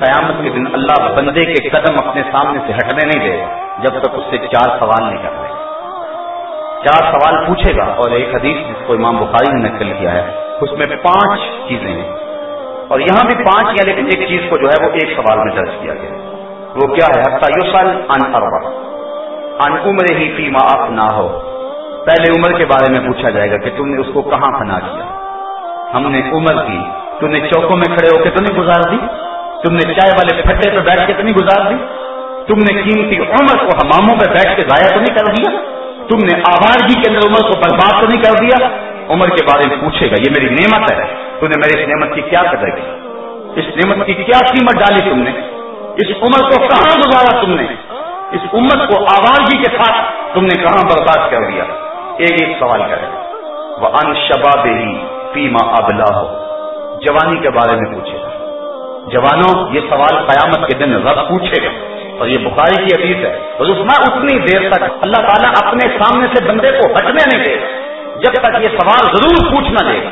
قیامت کے دن اللہ بندے کے قدم اپنے سامنے سے ہٹنے نہیں دے جب تک اس سے چار سوال نہیں کر رہے چار سوال پوچھے گا اور ایک حدیث جس کو امام بخاری نے نقل کیا ہے، اس میں پانچ چیزیں ہیں۔ اور یہاں بھی پانچ یا لیکن ایک چیز کو جو ہے وہ ایک سوال میں درج کیا گیا۔ وہ کیا ہے؟ یوسل ان اربا ان عمر ہی فی ما نہ ہو۔ پہلے عمر کے بارے میں پوچھا جائے گا کہ تم نے اس کو کہاں فنا کیا ہم نے عمر کی۔ تم نے چوکوں میں کھڑے ہو کے تو نہیں گزار دی؟ تم نے چائے والے پھٹے پہ بیٹھ کے تو نہیں گزار دی؟ تم نے قیمتی عمر کو حماموں پہ بیٹھ کے ضائع تو نہیں کر دیا؟ تم نے آوارگی کے اندر عمر کو برباد تو نہیں کر دیا؟ عمر کے بارے میں پوچھے گا، یہ میری نعمت ہے۔ تم نے میری اس نعمت کی کیا قدر کی؟ اس نعمت کی کیا قیمت ڈالی تم نے؟ اس عمر کو کہاں گزارا تم نے؟ اس امت کو آوازی کے ساتھ تم نے کہاں برباد کر دیا؟ ایک ایک سوال کرے وہ ان شباب ہی پیما ابلا ہو جوانی کے بارے میں پوچھے گا۔ جوانوں، یہ سوال قیامت کے دن رب پوچھے گا۔ اور یہ بخاری کی حدیث ہے۔ اور اس میں اتنی دیر تک اللہ تعالیٰ اپنے سامنے سے بندے کو ہٹنے نہیں دے گا۔ جب تک یہ سوال ضرور پوچھنا دے گا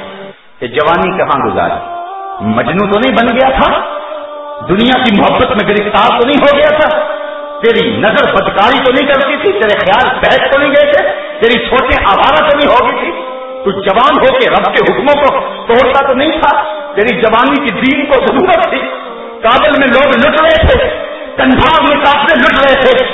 کہ جوانی کہاں گزاری؟ مجنو تو نہیں بن گیا تھا؟ دنیا کی محبت میں گرفتار تو نہیں ہو گیا تھا۔ تیری نظر بدکاری تو نہیں کرتی تھی، تیرے خیال بحث تو نہیں گئے تھے۔ تیری چھوٹے آوارہ تو نہیں ہوگی تھی۔ تو جوان ہو کے رب کے حکموں کو توڑتا تو نہیں تھا۔ تیری جوانی کی دین کو ضرورت تھی۔ کابل میں لوگ لٹ رہے تھے کنجاب میں کافی لٹ رہے تھے۔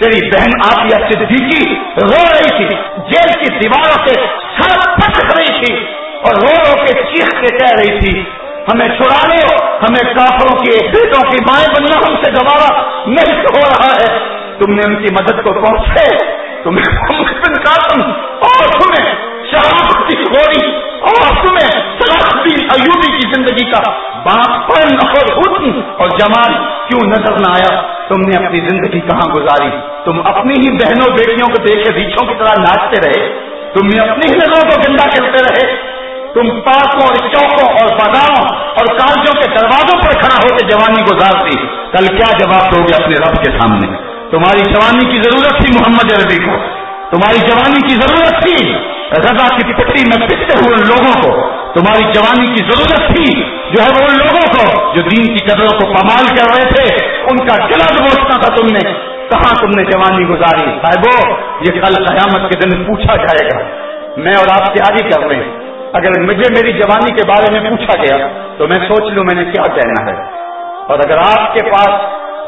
تیری بہن آفیہ صدیقی رو رہی تھی، جیل کی دیواروں سے سر پھٹ رہی تھی اور رو رو کے چیخ کے کہہ رہی تھی۔ ہمیں چھڑا لو ہمیں کافروں کے بیٹوں کی مائیں بننا ہم سے گوارا نہیں ہو رہا ہے۔ تم نے ان کی مدد کو پہنچے تمہیں قاسم اور تمہیں شراب کی گوری اور تمہیں صلاح ایوبی کی زندگی کا باپن اور حسن اور جمال کیوں نظر نہ آیا؟ تم نے اپنی زندگی کہاں گزاری؟ تم اپنی ہی بہنوں بیٹیوں کو دیکھے ریچھوں کی طرح ناچتے رہے۔ تم نے اپنی ہی نظروں کو گندا کرتے رہے۔ تم پارکوں اور چوکوں اور بازاروں اور کالجوں کے دروازوں پر کھڑا ہو کے جوانی گزار دی کل کیا جواب دو گے اپنے رب کے سامنے؟ تمہاری جوانی کی ضرورت تھی محمد عربی کو۔ تمہاری جوانی کی ضرورت تھی رضا کی پٹی میں پستے ہوئے لوگوں کو۔ تمہاری جوانی کی ضرورت تھی جو ہے وہ ان لوگوں کو جو دین کی قدروں کو پمال کر رہے تھے۔ ان کا گلا بوچھنا تھا تم نے۔ کہاں تم نے جوانی گزاری؟ صاحبو یہ کل قیامت کے دن پوچھا جائے گا۔ میں اور آپ سے آگے کر رہے ہیں۔ اگر مجھے میری جوانی کے بارے میں پوچھا گیا تو میں سوچ لوں میں نے کیا کہنا ہے۔ اور اگر آپ کے پاس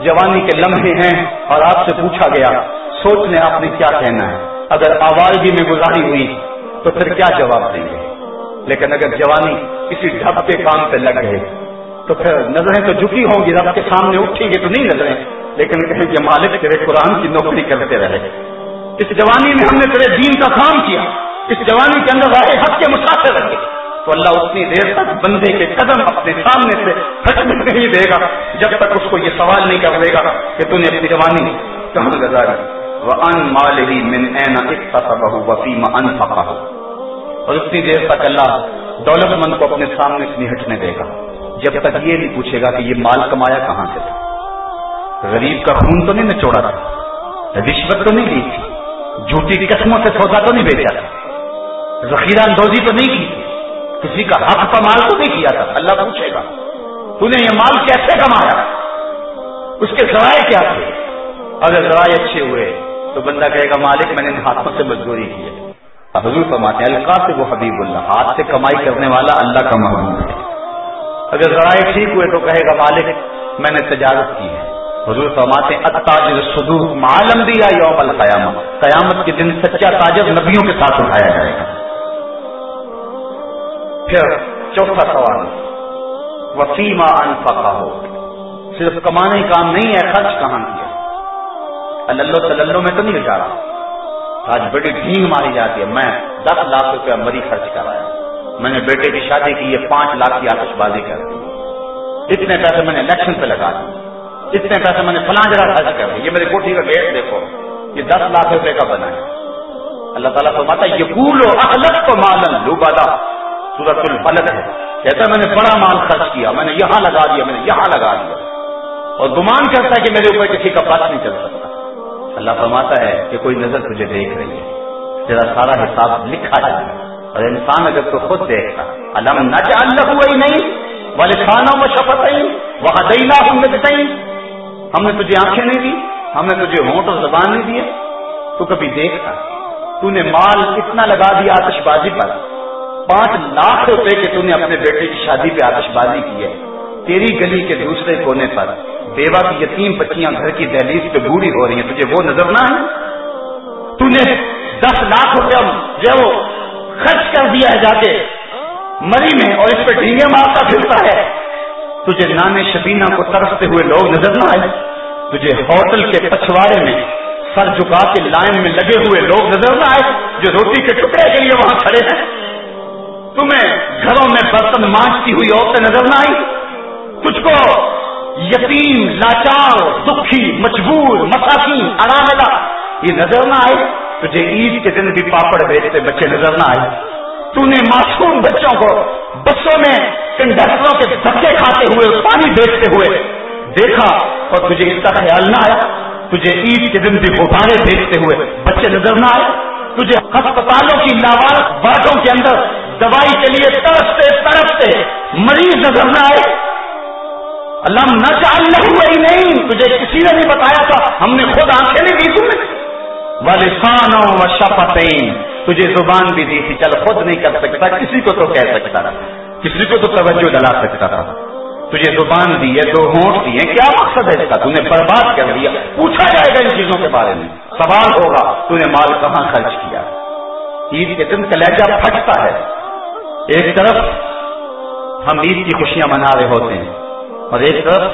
جوانی کے لمحے ہیں اور آپ سے پوچھا گیا، سوچ لیں آپ نے کیا کہنا ہے۔ اگر آوازگی میں گزاری ہوئی تو پھر کیا جواب دیں گے؟ لیکن اگر جوانی کسی ڈھب کے کام پہ لگ گئے تو پھر نظریں تو جھکی ہوں گی، رب کے سامنے اٹھیں گے تو نہیں نظریں۔ لیکن کہیں کہ مالک تیرے قرآن کی نوکری کرتے رہے۔ اس جوانی میں ہم نے تیرے دین کا کام کیا۔ اس جوانی کے اندر راہ حق کے مسافر رکھے تو اللہ اتنی دیر تک بندے کے قدم اپنے سامنے سے ہٹ نہیں دے گا۔ جب تک اس کو یہ سوال نہیں کر دے گا کہ تم نے اپنی جوانی کہاں گزاری؟ وہ ان مال ہی من اینا بہو وسیم ان پکا اور اتنی دیر تک اللہ دولت مند کو اپنے سامنے سے نہیں ہٹنے دے گا۔ جب تک یہ نہیں پوچھے گا کہ یہ مال کمایا کہاں سے تھا۔ غریب کا خون تو نہیں نچوڑا تھا، رشوت تو نہیں لی تھی، جھوٹی قسموں سے سودا تو نہیں بیچا تھا۔ ذخیرہ اندوزی تو نہیں کی کسی کا حق کا تو نہیں کیا تھا۔ اللہ پوچھے گا، تو نے یہ مال کیسے کمایا؟ اس کے ذرائع کیا تھے؟ اگر ذرائع اچھے ہوئے، تو بندہ کہے گا، مالک، میں نے ان ہاتھوں سے مزدوری کی ہے۔ حضور فرماتے ہیں القاف سے وہ حبیب اللہ، ہاتھ سے کمائی کرنے والا اللہ کا محبوب ہے۔ اگر ذرائع ٹھیک ہوئے، تو کہے گا، مالک، میں نے تجارت کی ہے۔ حضور فرماتے ہیں معلوم دیا یوم القیامت قیامت کے دن سچا تاجر نبیوں کے ساتھ اٹھایا جائے گا۔ پھر چوتھا سوال وسیما انفقا ہو صرف کمانے کام نہیں ہے، خرچ کہاں کیا؟ اللہ تلو میں تو نہیں جا رہا۔ آج بڑی ڈھینگ ماری جاتی ہے، میں دس لاکھ روپیہ مری خرچ کرایا۔ میں نے بیٹے کی شادی کی، یہ پانچ لاکھ کی آتش بازی کر دی۔ اتنے پیسے میں نے الیکشن پہ لگا دی۔ اتنے پیسے میں نے فلاں جگہ خرچ کر دی۔ یہ میری کوٹھی کا گیٹ دیکھو، یہ دس لاکھ روپے کا بنا ہے۔ اللہ تعالیٰ کو ماتا یہ بھولو اخلت کو مالن لو بادا سورت الفلق ہے۔ کہتا میں نے بڑا مال خرچ کیا، میں نے یہاں لگا دیا، میں نے یہاں لگا دیا۔ اور گمان کرتا ہے کہ میرے اوپر کسی کا پاس نہیں چل سکتا۔ اللہ فرماتا ہے کہ کوئی نظر تجھے دیکھ رہی ہے۔ تیرا سارا حساب لکھا جائے۔ اور انسان اگر تو خود دیکھتا، علم نہ اللہ ہوا نہیں والے خانوں میں شپت وہاں دینا ہم نے ہم نے تجھے آنکھیں نہیں دی، ہم نے تجھے ہونٹ اور زبان نہیں دیے۔ تو کبھی دیکھتا، تو نے مال اتنا لگا دیا آتش بازی پر۔ پانچ لاکھ روپے کے تو نے اپنے بیٹے کی شادی پہ آتش بازی کی ہے۔ تیری گلی کے دوسرے کونے پر بیوہ کی یتیم بچیاں گھر کی دہلیز پہ بوڑھی ہو رہی ہیں۔ تجھے وہ نظر نہ ہے تو نے دس لاکھ روپے جو خرچ کر دیا ہے جا کے۔ مری میں اور اس پہ ڈھینگے مارتا پھرتا ہے۔ تجھے نانے شبینہ کو ترستے ہوئے لوگ نظر نہ آئے؟ تجھے ہوٹل کے پچھواڑے میں سر جھکا کے لائن میں لگے ہوئے لوگ نظر نہ آئے جو روٹی کے ٹکڑے کے لیے وہاں کھڑے ہیں؟ گھروں میں برتن مانچتی ہوئی عورتیں نظر نہ آئی تجھ کو یتیم، لاچار، دکھی، مجبور، مساکین آرام یہ نظر نہ آئے۔ تجھے عید کے دن بھی پاپڑ بیچتے بچے نظر نہ آئے۔ تو نے معصوم بچوں کو بسوں میں کنڈکٹروں کے دھکے کھاتے ہوئے پانی بیچتے ہوئے دیکھا اور تجھے اس کا خیال نہ آیا۔ تجھے عید کے دن بھی غبارے بیچتے ہوئے بچے نظر نہ آئے۔ تجھے ہسپتالوں کی لاوار باتوں کے اندر دوائی کے لیے ترستے ترستے مریض نظر نہ آئے۔ اللہ نہ چال نہیں، تجھے کسی نے نہیں بتایا تھا، ہم نے خود آنکھیں نہیں دی تمہیں۔ والسانوں و شفتین، تجھے زبان بھی دی تھی، چل خود نہیں کر سکتا، کسی کو تو کہہ سکتا تھا، کسی کو تو توجہ دلا سکتا تھا۔ تجھے زبان دی ہے، دو ہونٹ دیے کیا مقصد ہے اس کا؟ تھی برباد کر دیا۔ پوچھا جائے گا ان چیزوں کے بارے میں۔ سوال ہوگا تو نے مال کہاں خرچ کیا؟ عید کے دن کلیجہ پھٹتا ہے۔ ایک طرف ہم عید کی خوشیاں منا رہے ہوتے ہیں اور ایک طرف